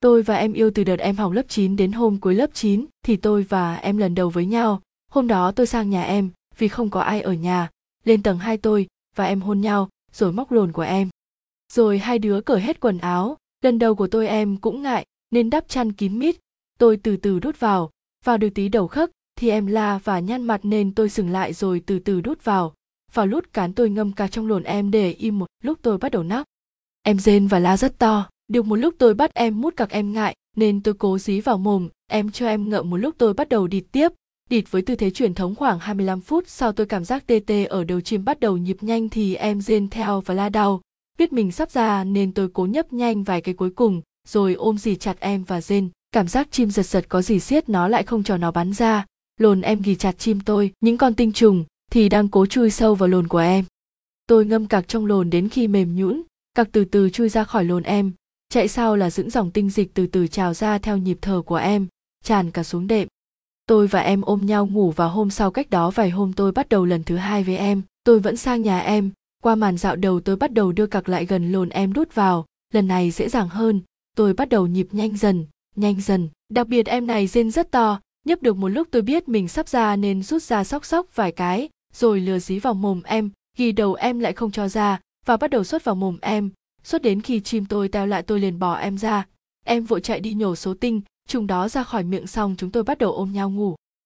Tôi và em yêu từ đợt em học lớp 9 đến hôm cuối lớp 9 thì tôi và em lần đầu với nhau. Hôm đó tôi sang nhà em, vì không có ai ở nhà. Lên tầng hai tôi, và em hôn nhau, rồi móc lồn của em. Rồi hai đứa cởi hết quần áo. Lần đầu của tôi em cũng ngại, nên đắp chăn kín mít. Tôi từ từ đút vào. Vào được tí đầu khấc thì em la và nhăn mặt nên tôi dừng lại rồi từ từ đút vào. Vào lút cán tôi ngâm cả trong lồn em để im một lúc tôi bắt đầu nắp. Em rên và la rất to. Được một lúc tôi bắt em mút cặc em ngại nên tôi cố dí vào mồm, em cho em ngậm một lúc tôi bắt đầu địt tiếp. Địt với tư thế truyền thống khoảng 25 phút sau tôi cảm giác tê tê ở đầu chim bắt đầu nhịp nhanh thì em rên theo và la đau. Biết mình sắp ra nên tôi cố nhấp nhanh vài cái cuối cùng, rồi ôm dì chặt em và rên. Cảm giác chim giật giật có gì siết nó lại không cho nó bắn ra. Lồn em ghi chặt chim tôi, những con tinh trùng thì đang cố chui sâu vào lồn của em. Tôi ngâm cặc trong lồn đến khi mềm nhũn, cặc từ từ chui ra khỏi lồn em, chạy sau là những dòng tinh dịch từ từ trào ra theo nhịp thở của em, tràn cả xuống đệm. Tôi và em ôm nhau ngủ và hôm sau cách đó vài hôm tôi bắt đầu lần thứ hai với em. Tôi vẫn sang nhà em. Qua màn dạo đầu tôi bắt đầu đưa cặc lại gần lồn em đút vào. Lần này dễ dàng hơn. Tôi bắt đầu nhịp nhanh dần nhanh dần. Đặc biệt em này rên rất to. Nhấp được một lúc tôi biết mình sắp ra nên rút ra sóc sóc vài cái, rồi lừa dí vào mồm em, ghi đầu em lại không cho ra, và bắt đầu xuất vào mồm em suốt đến khi chim tôi teo lại tôi liền bỏ em ra. Em vội chạy đi nhổ số tinh, trùng đó ra khỏi miệng xong chúng tôi bắt đầu ôm nhau ngủ.